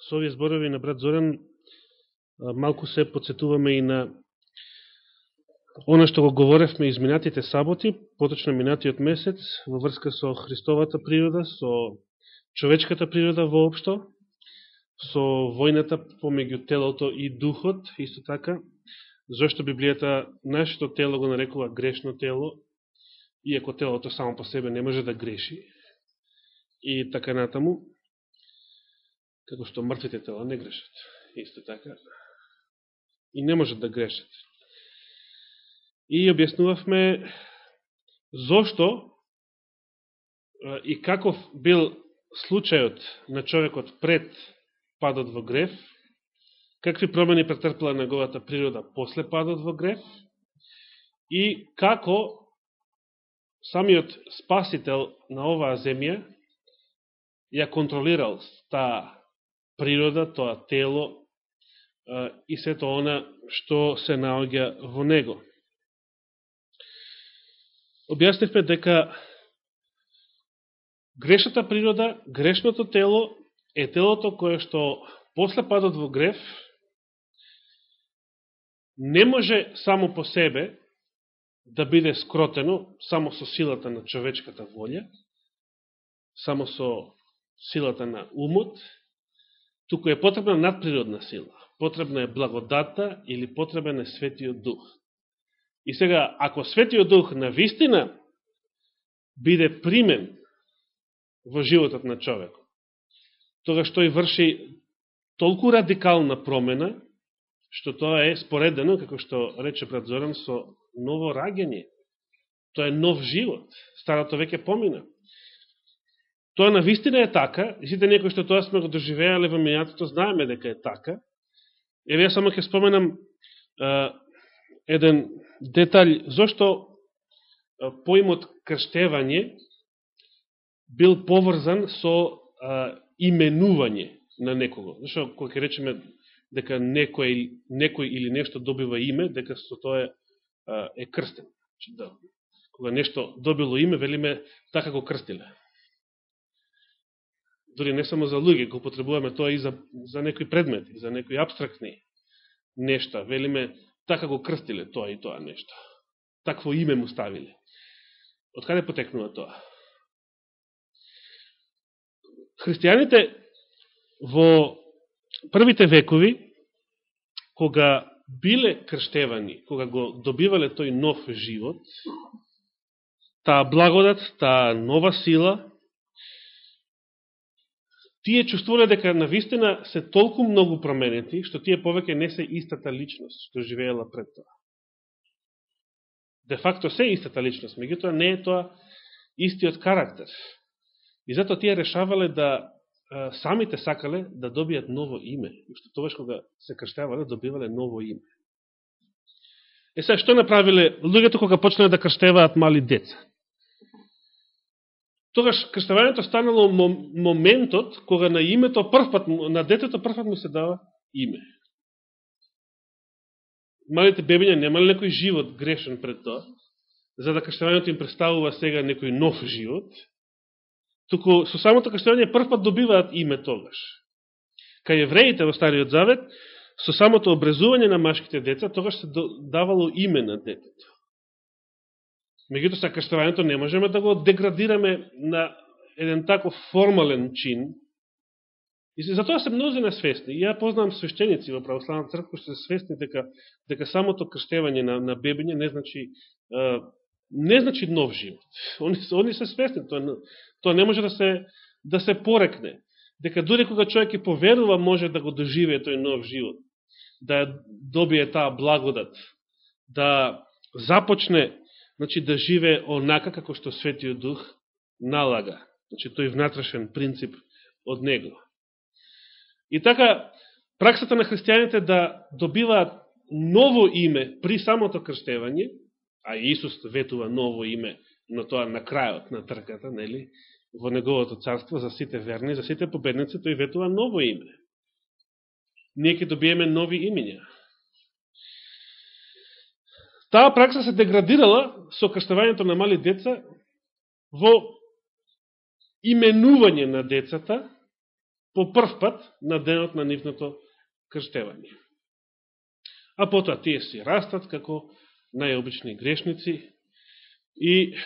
со овие зборови на брат Зоран малку се подсетуваме и на Оно што го говоревме изминатите саботи, поточно минатиот месец, во врска со Христовата природа, со човечката природа воопшто, со војната помеѓу телото и духот, исто така, зашто Библијата нашето тело го нарекува грешно тело, иако телото само по себе не може да греши, и така натаму, како што мртвите тела не грешат, исто така, и не можат да грешат. И објаснувавме зошто и каков бил случајот на човекот пред падот во греф, какви промени претрпела неговата природа после падот во греф и како самиот спасител на оваа земја ја контролирал таа природа, тоа тело и сето она што се наоѓа во него. Објаснивме дека грешната природа, грешното тело е телото кое што после падот во греф не може само по себе да биде скротено само со силата на човечката волја, само со силата на умот, туку е потребна надприродна сила. Потребна е благодата или потребен е светиот дух. И сега, ако Светиот Дух на вистина биде примен во животот на човекот, тога што и врши толку радикална промена, што тоа е споредено, како што рече брат Зоран, со ново раѓање. Тоа е нов живот. Старото веќе помина. Тоа на вистина е така, и сите некои што тоа сме го доживеале во минатото, знаеме дека е така. Еве ја само ќе споменам еден деталј, зашто поимот крштевање бил поврзан со е, именување на некого. Зашто, кога ќе речеме дека некој, некој или нешто добива име, дека со тоа е, е крстен. Значи, да, кога нешто добило име, велиме така го крстиле. Дори не само за луѓе, го потребуваме тоа и за, за некои предмети, за некои абстрактни нешта. Велиме така го крстиле тоа и тоа нешто. Такво име му ставиле. Од каде потекнува тоа? Христијаните во првите векови, кога биле крштевани, кога го добивале тој нов живот, таа благодат, таа нова сила, тие чувствувале дека на вистина се толку многу променети, што тие повеќе не се истата личност што живеела пред тоа. Де факто се истата личност, меѓутоа не е тоа истиот карактер. И зато тие решавале да самите сакале да добијат ново име. Уште тогаш кога се крштевале, добивале ново име. Е сега, што направиле луѓето кога почнале да крштеваат мали деца? Тогаш крштавањето станало моментот кога на името првпат, на детето првпат му се дава име. Малите бебиња немале некој живот грешен пред тоа, за да крштавањето им представува сега некој нов живот, туку со самото крштавање првпат добиваат име тогаш. Кај евреите во Стариот Завет, со самото образување на машките деца, тогаш се давало име на детето. Меѓутоа, са не можеме да го деградираме на еден таков формален чин. И за тоа се мнозина свесни. Ја познавам свещеници во православна црква што се свесни дека дека самото крштевање на, на бебиње не значи не значи нов живот. Они, они се свесни, тоа, тоа не може да се да се порекне. Дека дури кога човек и поверува може да го доживее тој нов живот, да добие таа благодат, да започне значи да живее онака како што Светиот Дух налага. Значи тој внатрешен принцип од него. И така, праксата на христијаните да добиваат ново име при самото крштевање, а Исус ветува ново име, но тоа на крајот на трката, нели, во неговото царство за сите верни, за сите победници, тој ветува ново име. Ние ќе добиеме нови имења. Таа пракса се деградирала со крштавањето на мали деца во именување на децата по прв пат на денот на нивното крштевање. А потоа тие си растат како најобични грешници и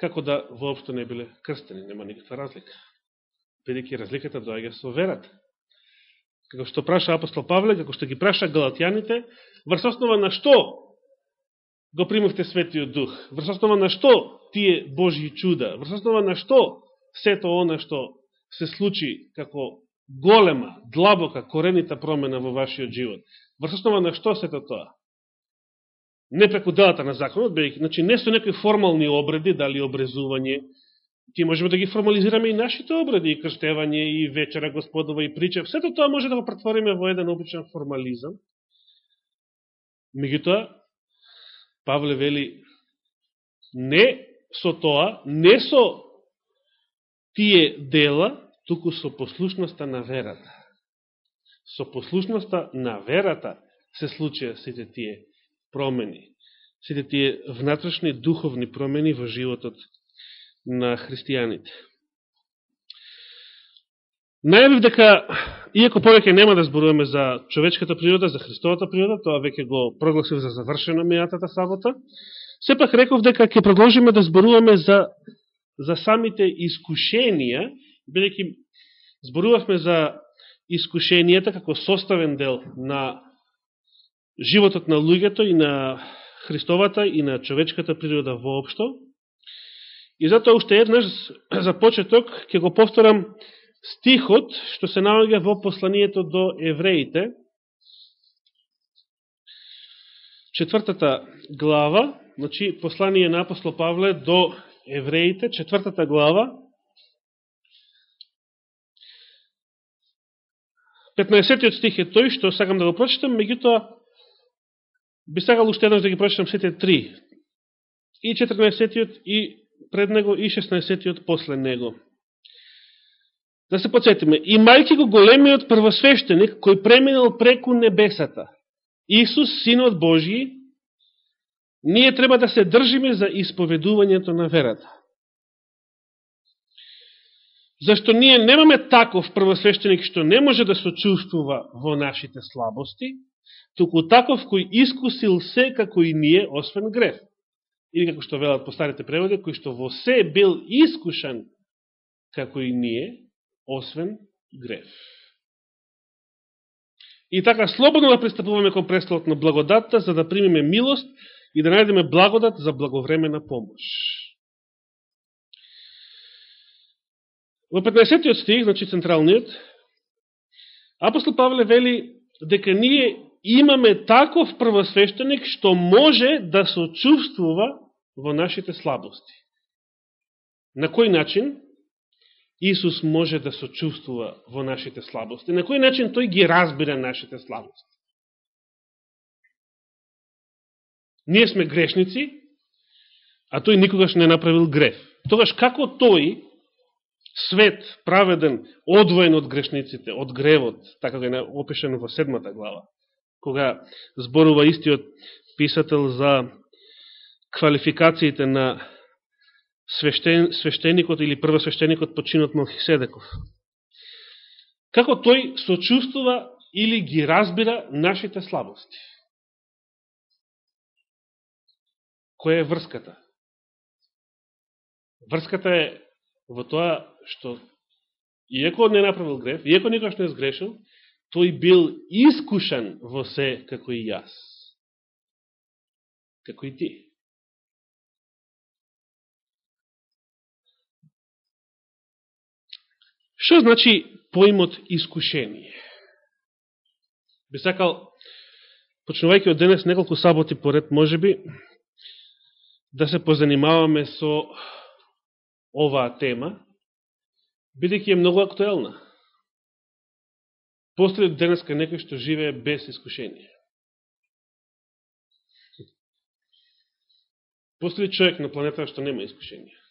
како да воопшто не биле крстени, нема никаква разлика. Бидеќи разликата доаѓа со верата. Како што праша апостол Павле, како што ги праша галатјаните, врз основа на што го примавте Светиот Дух? Врз основа на што тие Божи чуда? Врз основа на што сето она што се случи како голема, длабока, коренита промена во вашиот живот? Врз основа на што сето тоа? Не преку делата на законот, бејќи, значи не со некои формални обреди, дали обрезување, Ти можеме да ги формализираме и нашите обреди, и крштевање, и вечера господова, и прича. Сето тоа може да го претвориме во еден обичен формализам. Меѓутоа, Павле вели, не со тоа, не со тие дела, туку со послушноста на верата. Со послушноста на верата се случија сите тие промени, сите тие внатрешни духовни промени во животот на христијаните. Најавив дека, иако повеќе нема да зборуваме за човечката природа, за Христовата природа, тоа веќе го прогласив за завршено мејатата сабота, сепак реков дека ќе продолжиме да зборуваме за, за самите искушенија, бидеќи зборувавме за искушенијата како составен дел на животот на луѓето и на Христовата и на човечката природа воопшто. И затоа уште еднаш за почеток ќе го повторам стихот што се наоѓа во посланието до евреите, четвртата глава, значи послание на апостол Павле до евреите, четвртата глава, 15 стих е тој што сакам да го прочитам, меѓутоа би сакал уште еднаш да ги прочитам сите три. И 14 и пред него и 16 после него. Да се подсетиме. И го големиот првосвещеник, кој преминал преку небесата, Исус, Синот Божи, ние треба да се држиме за исповедувањето на верата. Зашто ние немаме таков првосвещеник што не може да сочувствува во нашите слабости, туку таков кој искусил се како и ние, освен греф. Или како што велат по старите преводи, кој што во се бил искушан како и ние, освен греф. И така слободно да пристапуваме кон престолот на благодатта, за да примеме милост и да најдеме благодат за благовремена помош. Во 15 стих, значи централниот, апостол Павле вели дека ние имаме таков првосвещеник што може да сочувствува во нашите слабости. На кој начин? Исус може да сочувствува во нашите слабости. На кој начин тој ги разбира нашите слабости? Ние сме грешници, а тој никогаш не направил греф. Тогаш како тој, свет, праведен, одвоен од грешниците, од гревот, така го е опишено во седмата глава, кога зборува истиот писател за квалификациите на свештен, свештеникот или првосвештеникот по чинот Мелхиседеков. Како тој сочувствува или ги разбира нашите слабости? Која е врската? Врската е во тоа што иеко не направил греф, иеко никош не сгрешил, тој бил искушен во се како и јас. Како и ти. Што значи поимот искушение? Би сакал, почнувајќи од денес неколку саботи поред, може би, да се позанимаваме со оваа тема, бидеќи е многу актуелна. Постои денеска некој што живее без искушение. Постои човек на планета што нема искушение.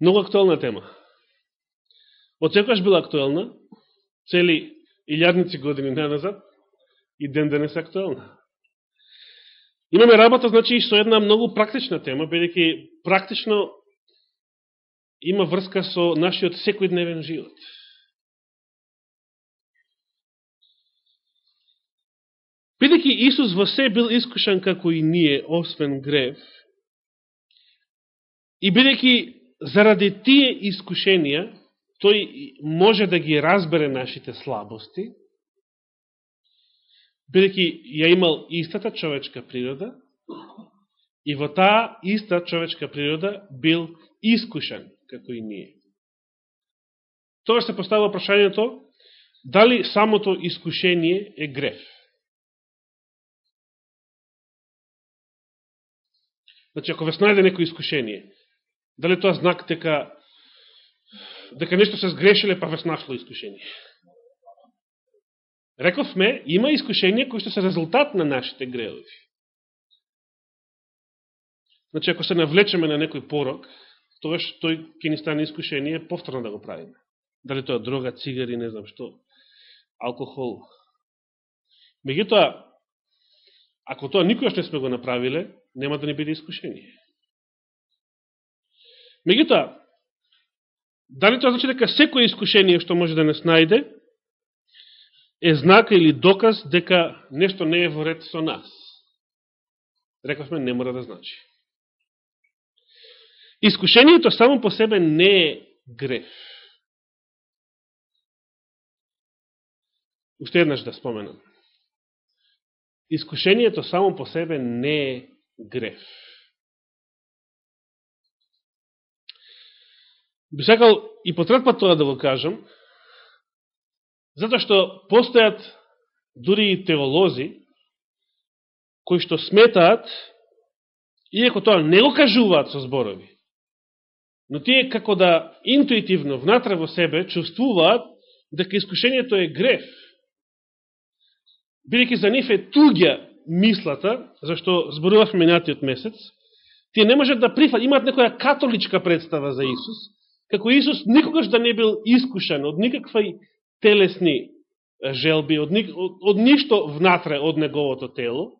Много актуелна тема. Од секојаш била актуелна, цели илјадници години назад, и ден денес е актуелна. Имаме работа, значи, и со една многу практична тема, бидеќи практично има врска со нашиот секојдневен живот. Бидеќи Исус во се бил искушан како и ние, освен грев, и бидеќи заради тие искушенија, тој може да ги разбере нашите слабости, бидеќи ја имал истата човечка природа, и во таа иста човечка природа бил искушен како и ние. Тоа се поставува прашањето, дали самото искушение е греф? Значи, ако ве снајде некој искушение, дали тоа знак дека дека нешто се сгрешиле, па ве снашло искушение? Рековме, има искушенија кои што се резултат на нашите греови. Значи, ако се навлечеме на некој порок, тогаш тој ќе ни стане искушение повторно да го правиме. Дали тоа дрога, цигари, не знам што, алкохол. Меѓутоа, ако тоа никогаш не сме го направиле, нема да ни биде искушение. Мегутоа, дали тоа значи дека секој искушение што може да не снајде, е знак или доказ дека нешто не е во ред со нас? Рековме, не мора да значи. Искушението само по себе не е греф. Уште еднаш да споменам. Искушението само по себе не е греф. Би сакал и потрет тоа да го кажам, затоа што постојат дури и теолози, кои што сметаат, иеко тоа не го кажуваат со зборови, но тие како да интуитивно, внатре во себе, чувствуваат дека искушението е греф. Бидеќи за нив е туѓа мислата, зашто зборувавме минатиот месец, тие не можат да прифат, имаат некоја католичка представа за Исус, како Исус никогаш да не бил искушен од никакви телесни желби, од, ни, од, од ништо внатре од неговото тело,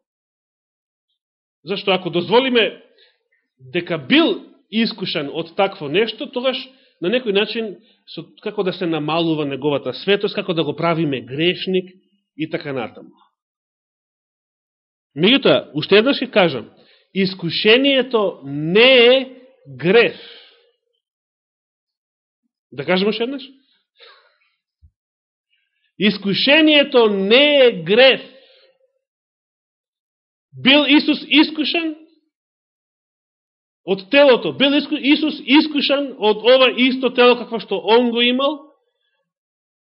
зашто ако дозволиме дека бил искушен од такво нешто, тогаш на некој начин со, како да се намалува неговата светост, како да го правиме грешник и така натаму. Меѓутоа, уште еднаш ќе кажам, искушението не е греф. Да кажем още еднаш? Искушението не е греф. Бил Исус искушен од телото? Бил Исус искушен од ова исто тело какво што Он го имал?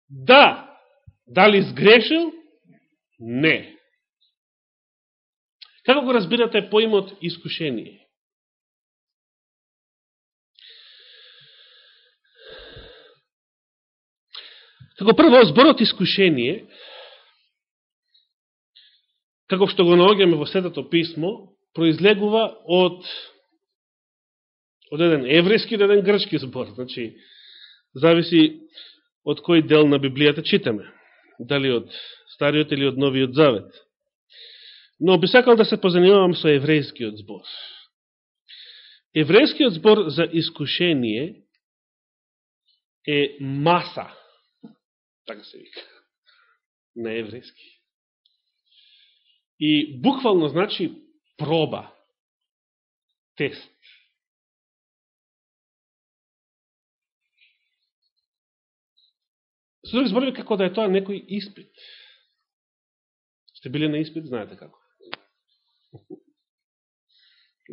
Да. Дали сгрешил? Не. Како го разбирате поимот искушение? Како прво, зборот искушение, како што го наоѓаме во Светото писмо, произлегува од од еден еврејски од еден грчки збор. Значи, зависи од кој дел на Библијата читаме. Дали од Стариот или од Новиот Завет. Но би сакал да се позанимавам со еврејскиот збор. Еврејскиот збор за искушение е маса, така се вика, на еврејски. И буквално значи проба, тест. Со други зборови, како да е тоа некој испит. Сте били на испит, знаете како.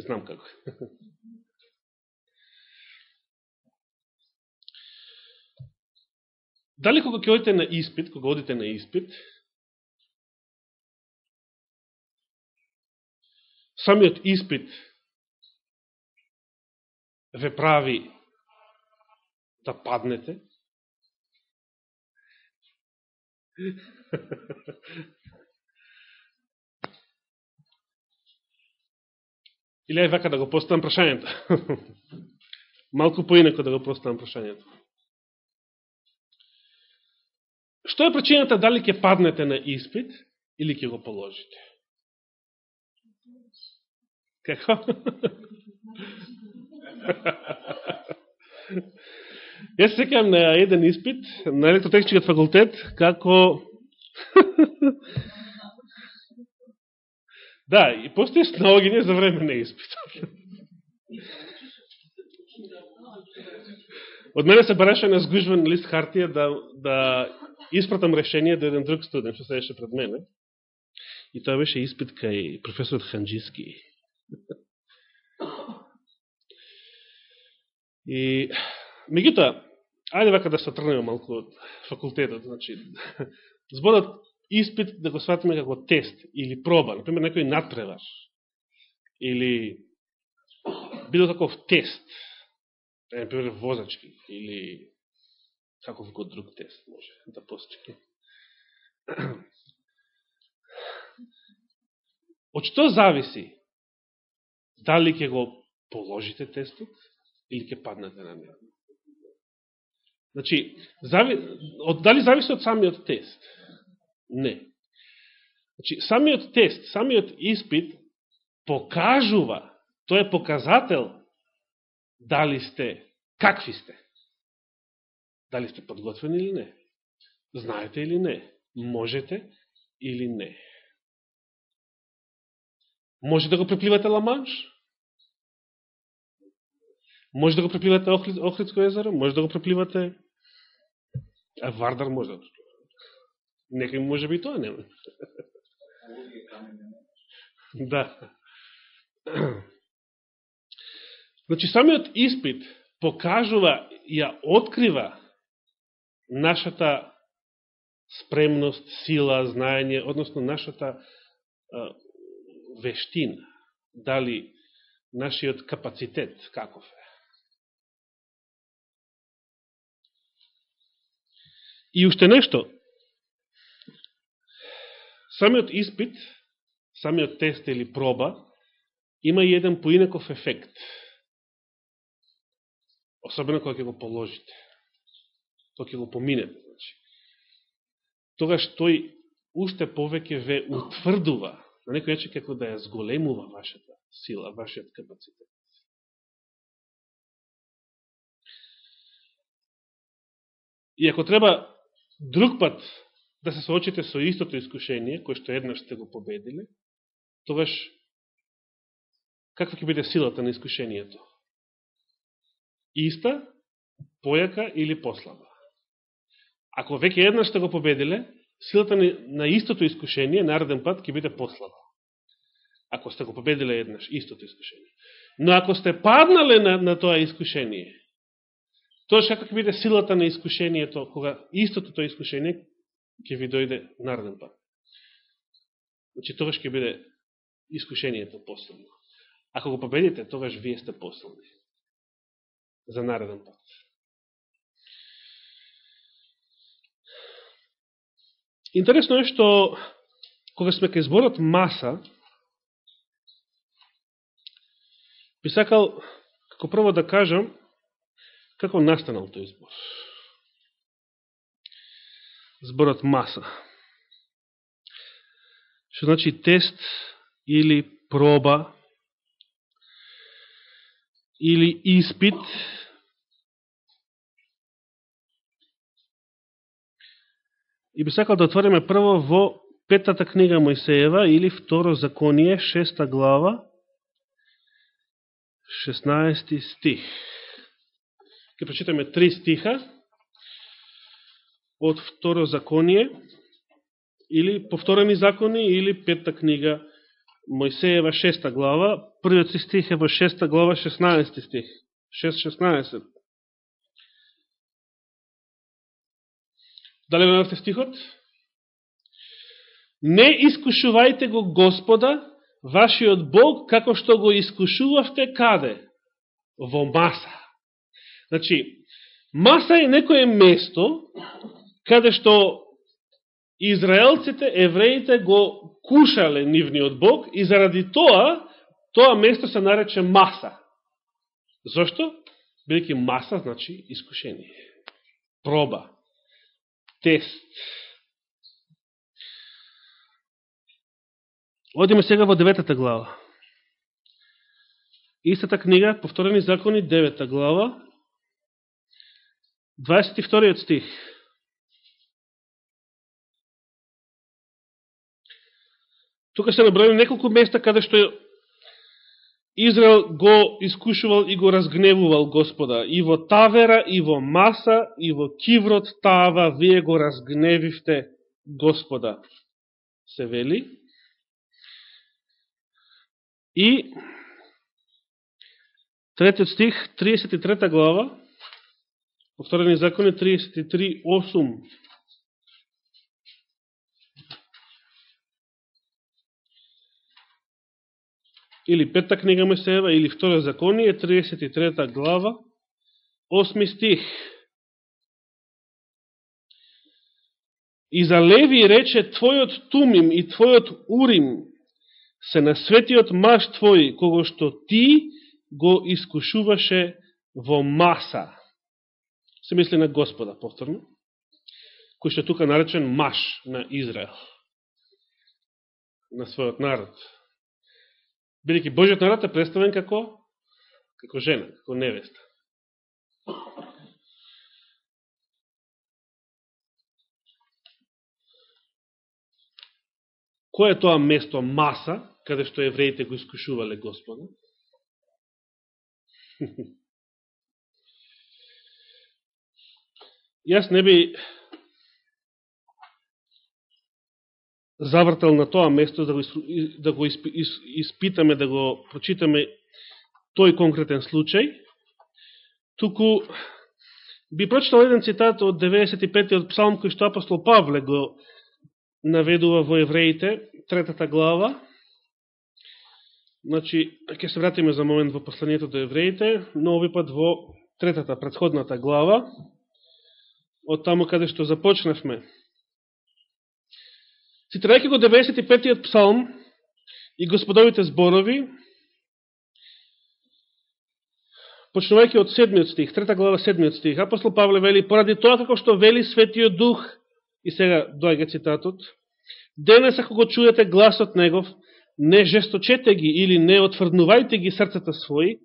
Знам како. Дали кога ќе одите на испит, кога одите на испит, самиот испит ве прави да паднете? Или ај вака да го поставам прашањето. Малку поинако да го поставам прашањето. Што е причината дали ќе паднете на испит или ќе го положите? Како? Јас секам на еден испит на електротехничкиот факултет, како... да, и постои снаогиње за време на испит. Од мене се бараше на сгужван лист хартија да, да испратам решение до еден друг студент, што седеше пред мене. И тоа беше испит кај професорот Ханджиски. И, меѓутоа, ајде вака да се трнеме малку од факултетот. Значи, зборот испит да го сватиме како тест или проба, например, некој надпревар или било таков тест, Да например, возачки или каков го друг тест може да постои. Од што зависи дали ќе го положите тестот или ќе паднете на него? Значи, зави, од, дали зависи од самиот тест? Не. Значи, самиот тест, самиот испит покажува, тој е показател дали сте, какви сте. Дали сте подготвени или не. Знаете или не. Можете или не. Може да го препливате Ламанш? Може да го препливате Охридско езеро? Може да го препливате А Вардар може да Некој може би тоа нема. да. Значи, самиот испит покажува, ја открива нашата спремност, сила, знаење, односно нашата а, вештина, дали нашиот капацитет каков е. И уште нешто, самиот испит, самиот тест или проба, има и еден поинаков ефект. Особено кога ќе го положите. Тоа ќе го поминете. Значи. Тогаш тој уште повеќе ве утврдува, на некој начин како да ја зголемува вашата сила, вашиот капацитет. И ако треба друг пат да се соочите со истото искушение, кое што еднаш сте го победиле, тогаш каква ќе биде силата на искушението? Иста, појака или послаба? Ако веќе еднаш сте го победиле, силата на истото искушение нареден пат ќе биде послаба. Ако сте го победиле еднаш истото искушение. Но ако сте паднале на, на тоа искушение, Тоа како ќе биде силата на искушението, кога истото тоа искушение ќе ви дојде нареден пат. Значи, тогаш ќе биде искушението последно. Ако го победите, тогаш вие сте послани. За нареден пат. Интересно е што кога сме кај зборот маса, би сакал, како прво да кажам, Како настанал тој збор? Зборот маса. Што значи тест или проба или испит И би сакал да отвориме прво во петата книга Мојсеева или второ законие, шеста глава, 16 стих. Ке прочитаме три стиха од второ законие, или повторени закони, или петта книга Мојсеева шеста глава, првиот стих е во шеста глава, 16 стих. 6.16. Дали го стихот? Не искушувајте го Господа, вашиот Бог, како што го искушувавте каде? Во маса. Значи, Маса е некое место каде што израелците, евреите го кушале нивниот Бог и заради тоа, тоа место се нарече Маса. Зошто? Бидеќи Маса значи искушение. Проба. Тест. Одиме сега во деветата глава. Истата книга, повторени закони, девета глава, 22 стих. Тука се наброени неколку места каде што Израел го искушувал и го разгневувал Господа. И во Тавера, и во Маса, и во Киврот Тава, вие го разгневивте Господа. Се вели. И третиот стих, 33 глава, повторени закони 33.8. или петта книга Месеева, или втора законие, 33 глава, 8 стих. И за Леви рече, Твојот Тумим и Твојот Урим се на светиот маж Твој, кого што Ти го искушуваше во маса. Се мисли на Господа, повторно, кој што тука наречен маж на Израел, на својот народ бидеќи Божиот народ е представен како како жена, како невеста. Кој е тоа место маса, каде што евреите го искушувале Господа? Јас не би завртал на тоа место да го, да го испитаме, да го прочитаме тој конкретен случај, туку би прочитал еден цитат од 95. псалм кој што апостол Павле го наведува во евреите, третата глава. Значи, ќе се вратиме за момент во посланието до евреите, но овој пат во третата, предходната глава, од таму каде што започнавме Цитирајќи го 95-тиот псалм и господовите зборови, почнувајќи од седмиот стих, 3 глава седмиот стих, апостол Павле вели, поради тоа како што вели светиот дух, и сега дојга цитатот, денес ако го чуете гласот негов, не жесточете ги или не отврднувајте ги срцата своји,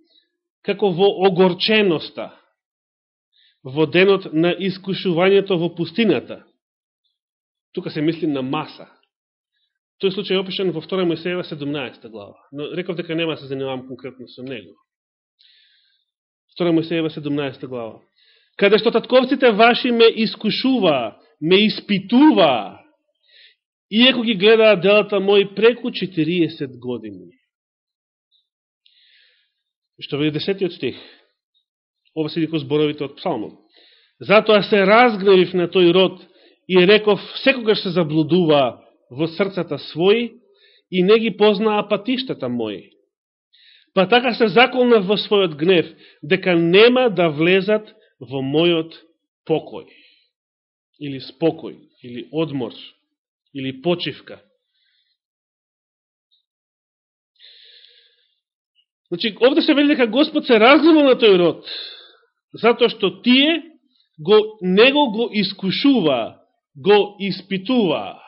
како во огорченоста, во денот на искушувањето во пустината, Тука се мисли на маса. Тој случај е опишен во 2 Мојсеева 17 глава. Но реков дека нема да се занимавам конкретно со него. 2 Мојсеева 17 глава. Каде што татковците ваши ме искушува, ме испитува, иеко ги гледаа делата мои преку 40 години. Што веде 10 стих. Ова се дико зборовите од псалмот. Затоа се разгневив на тој род и реков, секогаш се заблудува во срцата своји и не ги познаа патиштата моји. Па така се заколнав во својот гнев, дека нема да влезат во мојот покој, или спокој, или одмор, или почивка. Значи, овде се вели дека Господ се разгневал на тој род, затоа што тие го, него го искушува го испитува.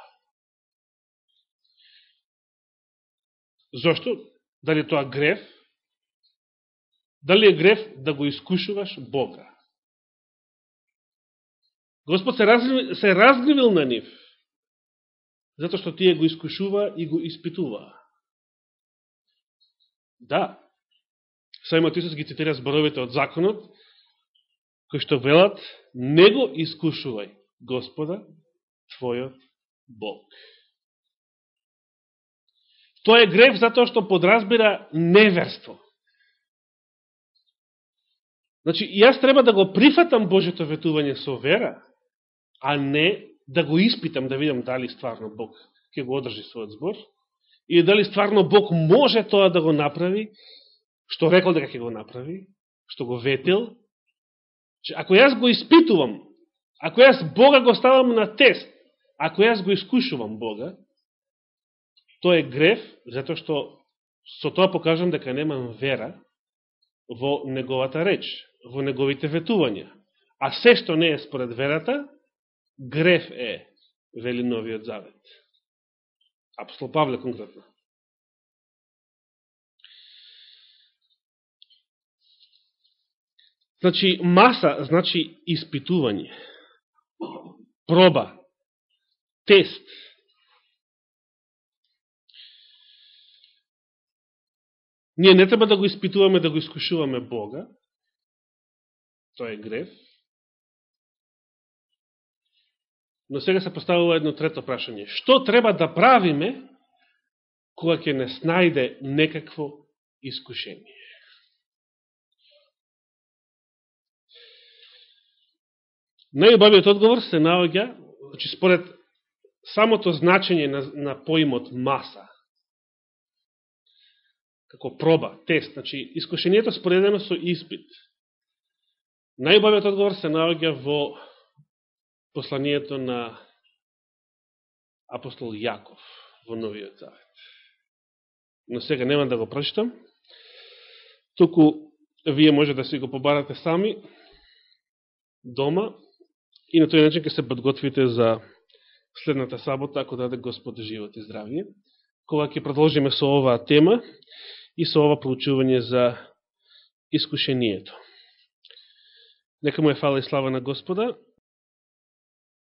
Зошто? Дали тоа греф? Дали е греф да го искушуваш Бога? Господ се, разгневил, се разгневил на нив, затоа што тие го искушува и го испитува. Да, Сајмот Исус ги цитира зборовите од законот, кои што велат, не го искушувај Господа, Твојот Бог. Тоа е греф затоа што подразбира неверство. Значи, јас треба да го прифатам Божето ветување со вера, а не да го испитам, да видам дали стварно Бог ќе го одржи својот збор, и дали стварно Бог може тоа да го направи, што рекол дека ќе го направи, што го ветил. Значи, ако јас го испитувам Ако јас Бога го ставам на тест, ако јас го искушувам Бога, тоа е греф, затоа што со тоа покажам дека немам вера во неговата реч, во неговите ветувања. А се што не е според верата, греф е, вели Новиот Завет. Апостол Павле конкретно. Значи, маса значи испитување, проба, тест. Ние не треба да го испитуваме, да го искушуваме Бога. Тоа е греф. Но сега се поставува едно трето прашање. Што треба да правиме кога ќе не снајде некакво искушение? Најубавиот одговор се наоѓа, значи според самото значење на, на поимот маса, како проба, тест, значи искушението споредено со испит. Најубавиот одговор се наоѓа во посланието на апостол Јаков во Новиот Завет. Но сега нема да го прочитам. Туку вие може да си го побарате сами дома и на тој начин ќе се подготвите за следната сабота, ако даде Господ живот и здравје, кога ќе продолжиме со оваа тема и со ова проучување за искушението. Нека му е фала и слава на Господа